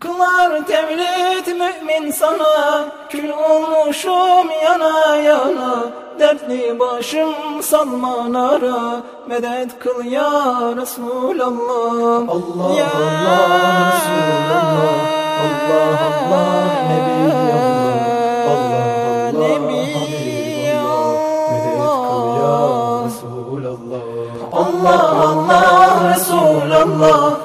Kılar tevlit mümin sana. Kül olmuşum yana yana. Dertli başım salma nara Medet kıl ya Resulallah. Allah Ya Allah Resulallah. Allah Allah Nebi Allah. Allah Allah Nebi Allah. Allah. Allah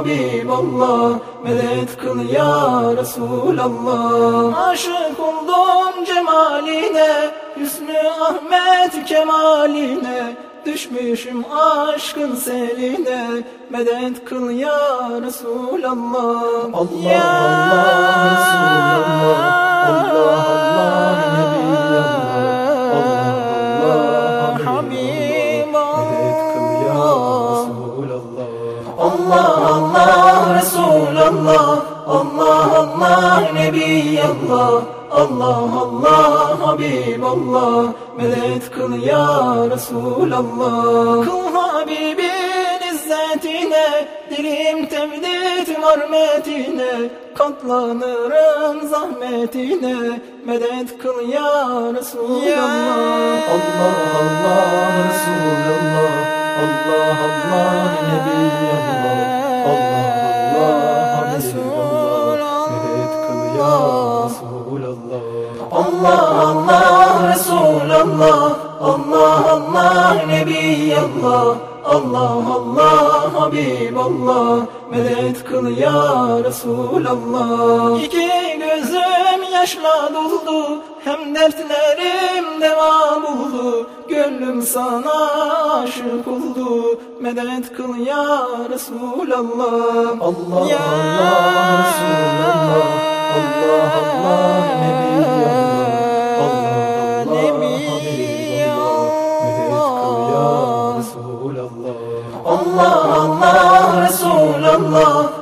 Habiballah Medet kıl ya Resulallah. Aşık oldum cemaline Hüsnü Ahmet kemaline. Düşmüşüm aşkın seline Medet kıl ya Resulallah. Allah Ya Allah Resulallah. Allah Allah Nebi Allah Allah Allah Resulallah. Allah Allah Nebi Allah. Allah Allah Habiballah. Medet kıl ya Resulallah. Kıl Habibin izzetine Dilim tevdit marmetine. Katlanırım zahmetine. Medet kıl ya Resulallah. Allah Allah Resulallah Allah Allah Nebi Allah Allah Allah Habiballah Medet kıl ya Resulallah Allah Allah Resulallah Allah Allah Nebi Allah Allah Allah Habiballah Medet kıl ya Resulallah İki gözüm yaşla doldu Hem dertlerim deva buldu Gönlüm sana aşık oldu. Medet kıl ya Resulallah. Allah Ya Allah Resulallah. Allah Allah Nebi Allah Allah Allah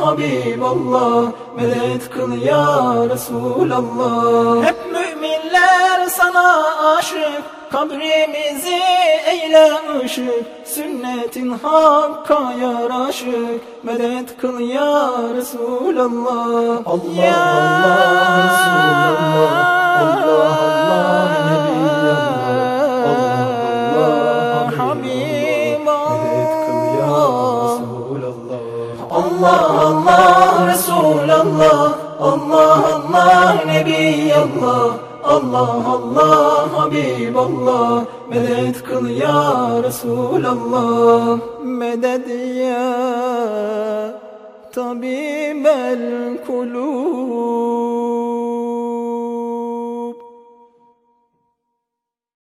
Habiballah Medet kıl ya Resulallah. Hep müminler sana aşık. Kabrimizi eyle ışık. Sünnetin hakka yaraşık. Medet kıl ya Resulallah. Allah Ya Allah Resulallah. Allah Allah Nebi Allah Allah Allah Resulallah. Allah Allah Nebi Allah. Allah Allah Habiballah. Medet kıl ya Resulallah. Medet ya Tabibel kulub